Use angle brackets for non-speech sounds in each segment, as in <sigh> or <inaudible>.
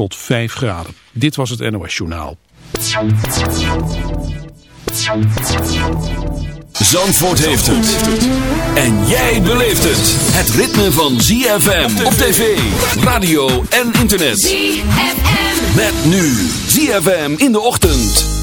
tot 5 graden. Dit was het NOS Journaal. Zandvoort heeft het. En jij beleeft het. Het ritme van ZFM op tv, radio en internet. ZFM. Met nu ZFM in de ochtend.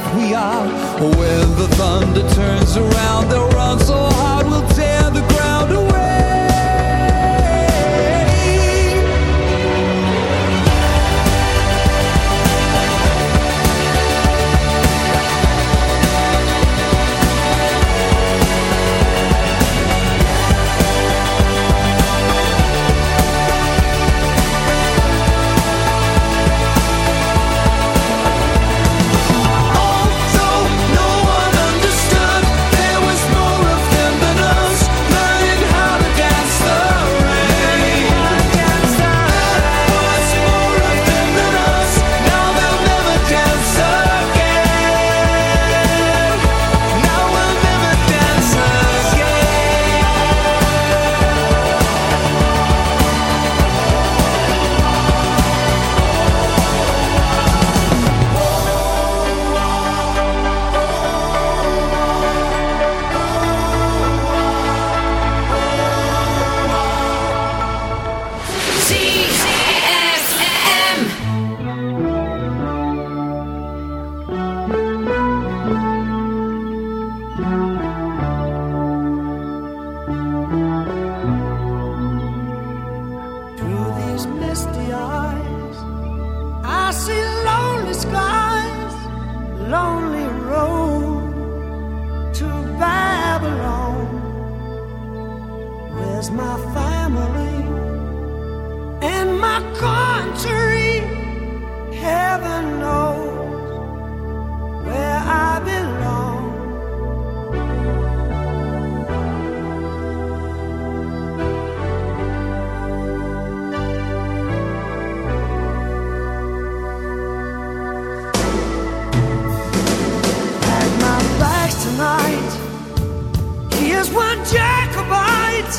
like we are. When the thunder turns around, they'll run so high. my country. Heaven knows where I tonight. He is one Jacobite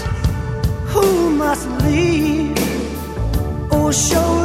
who must leave show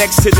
next to the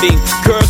see. Girls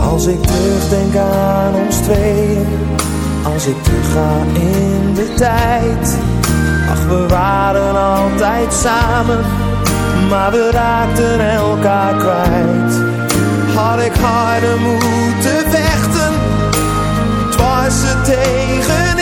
Als ik terugdenk aan ons twee, als ik terugga in de tijd. Ach, we waren altijd samen, maar we raakten elkaar kwijt. Had ik harder moeten vechten, het was tegen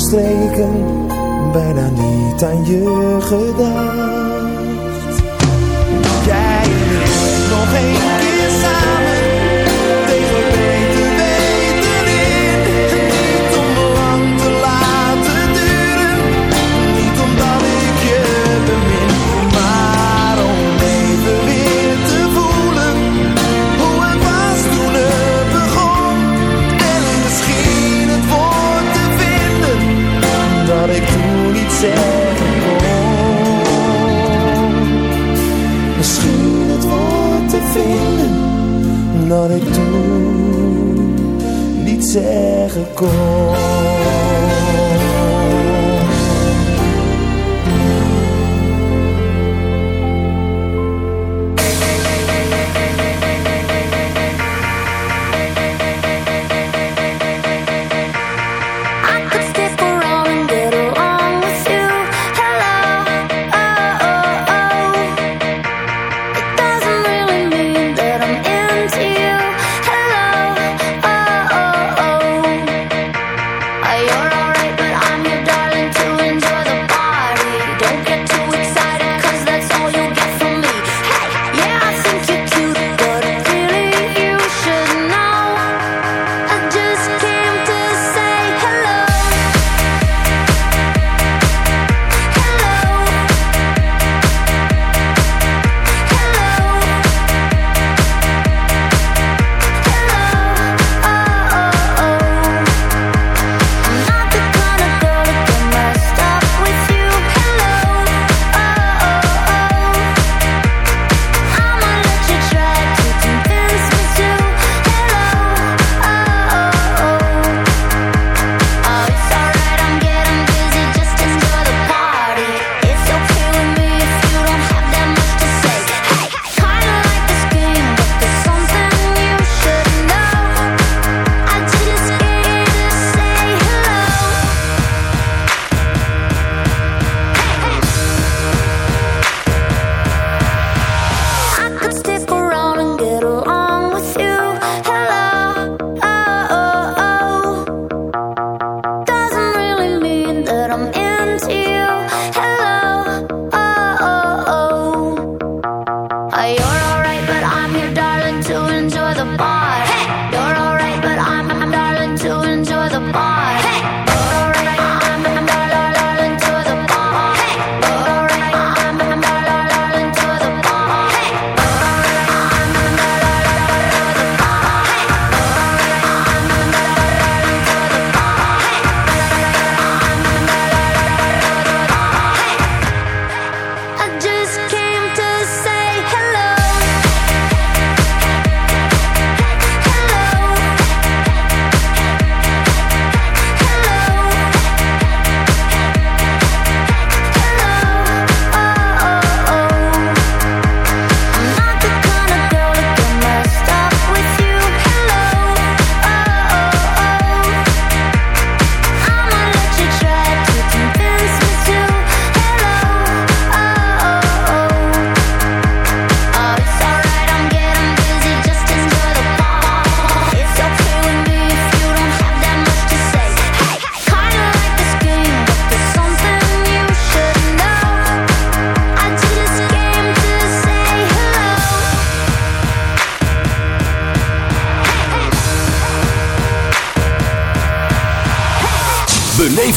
streken bijna niet aan je gedaan. zeggen kon.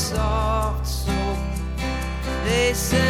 soft soap. They said.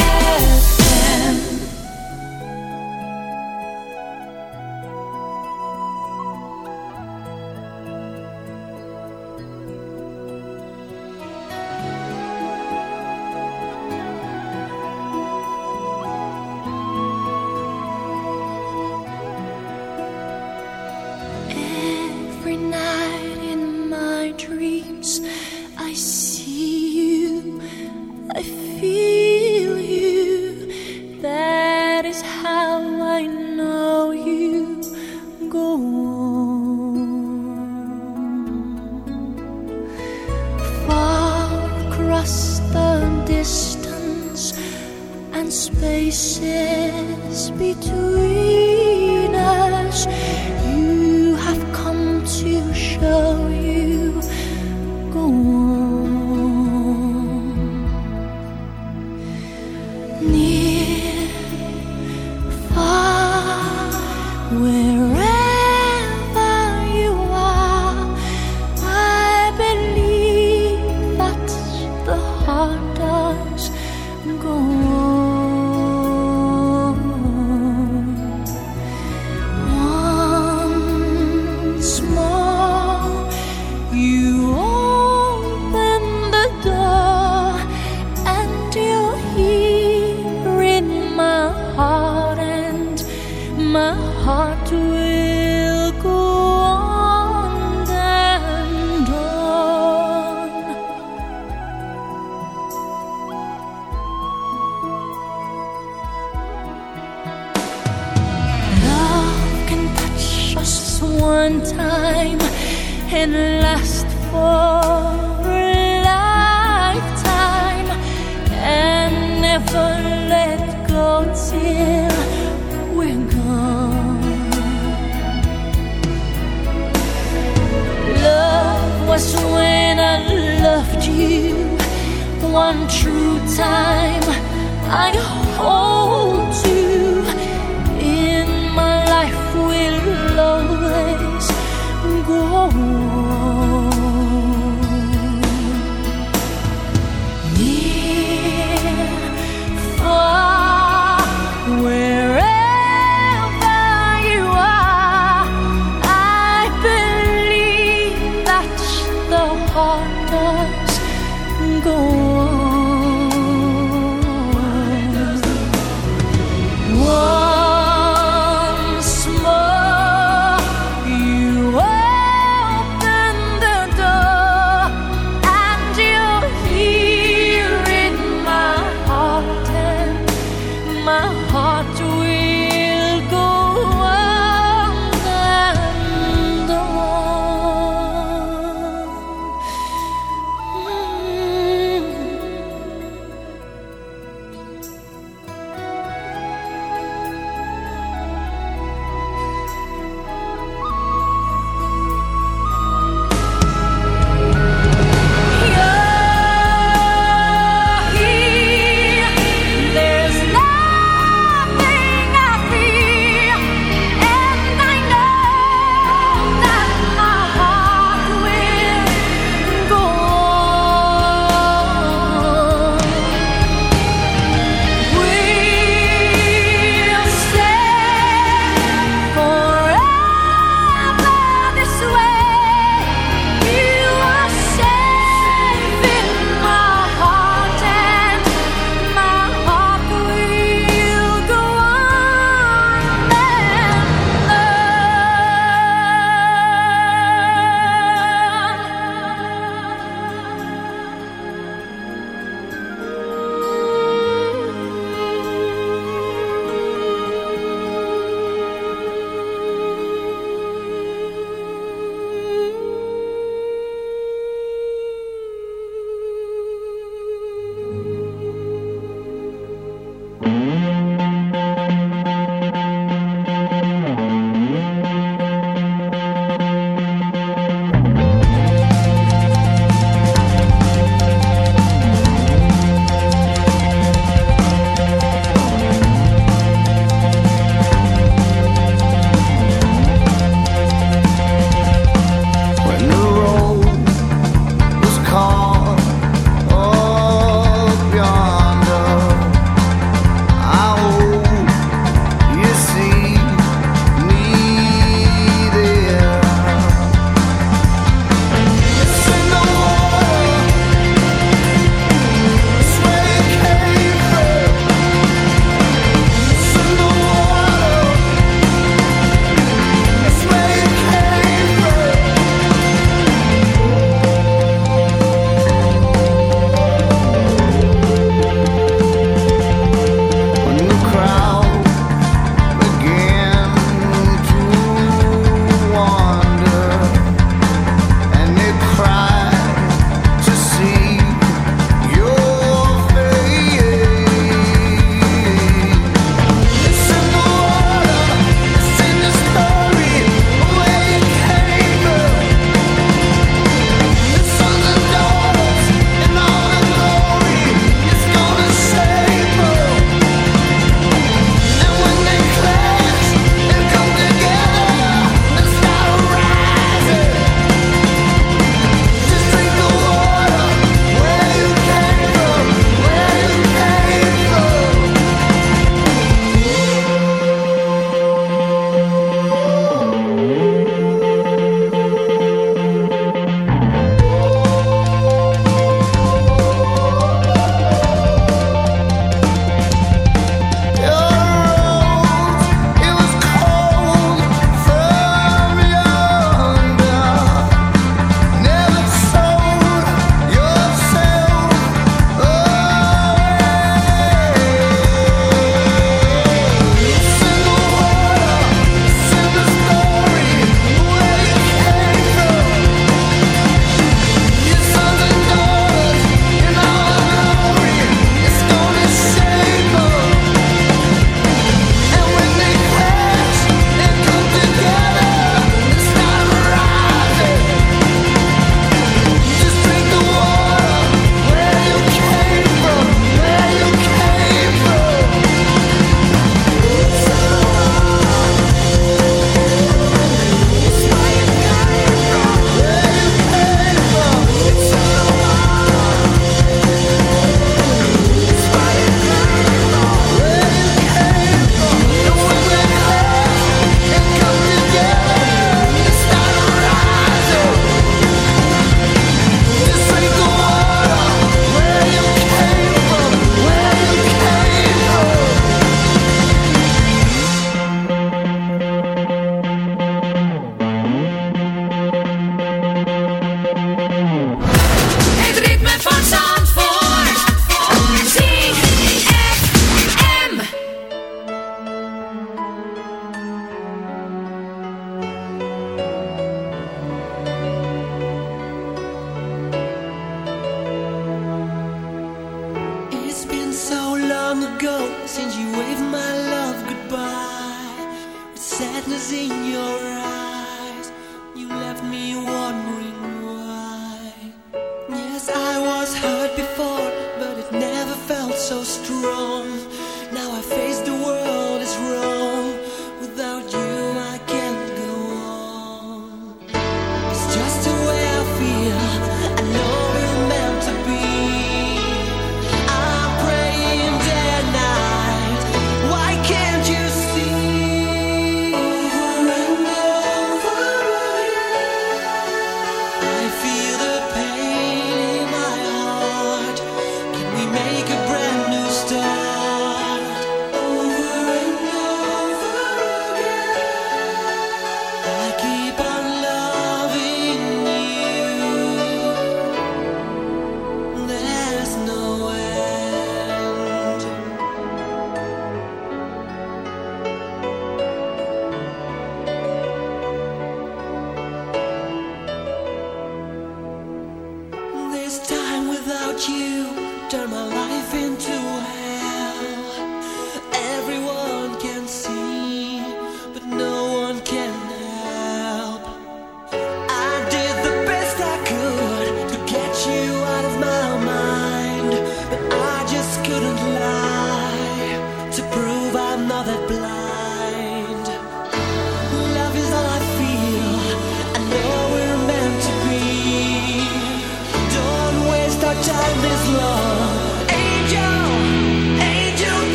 sadness in your eyes. You left me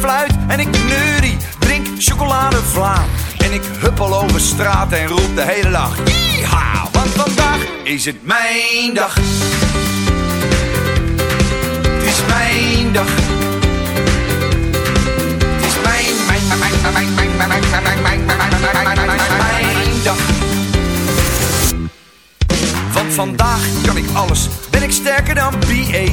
fluit en ik neurie, drink chocoladevla. En ik huppel over straat en roep de hele dag. Yeeha, want vandaag is het mijn dag. Het is mijn dag. Het is mijn, mijn, mijn, mijn, mijn, mijn, mijn, mijn, mijn, mijn, mijn, mijn, mijn, mijn dag. Want vandaag kan ik alles, ben ik sterker dan BA.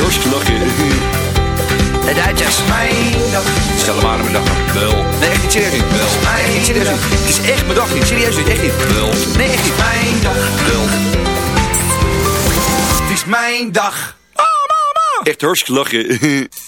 Hartstikke lachen. De Duitsers. Mijn dag. Stel hem aan mijn dag. Wel. Nee, echt niet serieus niet. Wel. Nee, echt niet serieus niet. Het is echt mijn dag niet. Serieus niet. Echt niet. Wel. Nee, echt niet. Mijn dag. Wel. Het is mijn dag. Oh, mama. Echt hartstikke lachen. <laughs>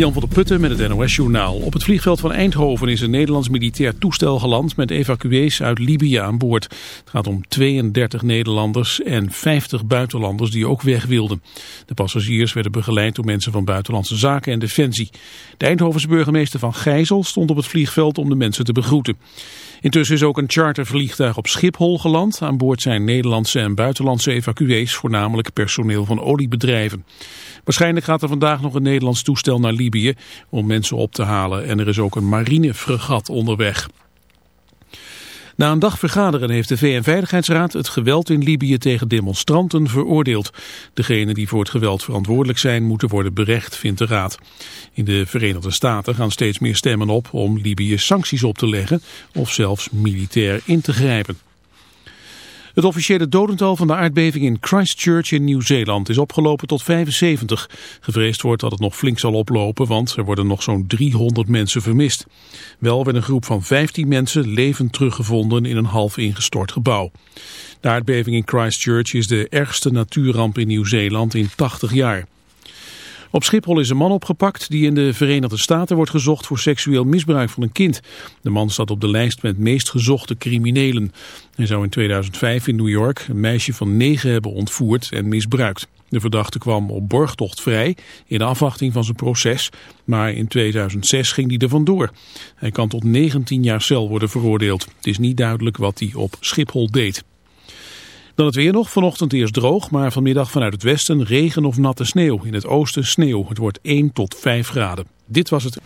Jan van der Putten met het NOS-journaal. Op het vliegveld van Eindhoven is een Nederlands militair toestel geland met evacuees uit Libië aan boord. Het gaat om 32 Nederlanders en 50 buitenlanders die ook weg wilden. De passagiers werden begeleid door mensen van Buitenlandse Zaken en Defensie. De Eindhovense burgemeester van Gijzel stond op het vliegveld om de mensen te begroeten. Intussen is ook een chartervliegtuig op Schiphol geland. Aan boord zijn Nederlandse en buitenlandse evacuees, voornamelijk personeel van oliebedrijven. Waarschijnlijk gaat er vandaag nog een Nederlands toestel naar Libië om mensen op te halen. En er is ook een marinefregat onderweg. Na een dag vergaderen heeft de VN-veiligheidsraad het geweld in Libië tegen demonstranten veroordeeld. Degenen die voor het geweld verantwoordelijk zijn moeten worden berecht, vindt de raad. In de Verenigde Staten gaan steeds meer stemmen op om Libië sancties op te leggen of zelfs militair in te grijpen. Het officiële dodental van de aardbeving in Christchurch in Nieuw-Zeeland is opgelopen tot 75. Gevreesd wordt dat het nog flink zal oplopen, want er worden nog zo'n 300 mensen vermist. Wel werd een groep van 15 mensen levend teruggevonden in een half ingestort gebouw. De aardbeving in Christchurch is de ergste natuurramp in Nieuw-Zeeland in 80 jaar. Op Schiphol is een man opgepakt die in de Verenigde Staten wordt gezocht voor seksueel misbruik van een kind. De man staat op de lijst met meest gezochte criminelen. Hij zou in 2005 in New York een meisje van negen hebben ontvoerd en misbruikt. De verdachte kwam op borgtocht vrij in afwachting van zijn proces, maar in 2006 ging hij er vandoor. Hij kan tot 19 jaar cel worden veroordeeld. Het is niet duidelijk wat hij op Schiphol deed. Dan het weer nog. Vanochtend eerst droog, maar vanmiddag vanuit het westen regen of natte sneeuw. In het oosten sneeuw. Het wordt 1 tot 5 graden. Dit was het.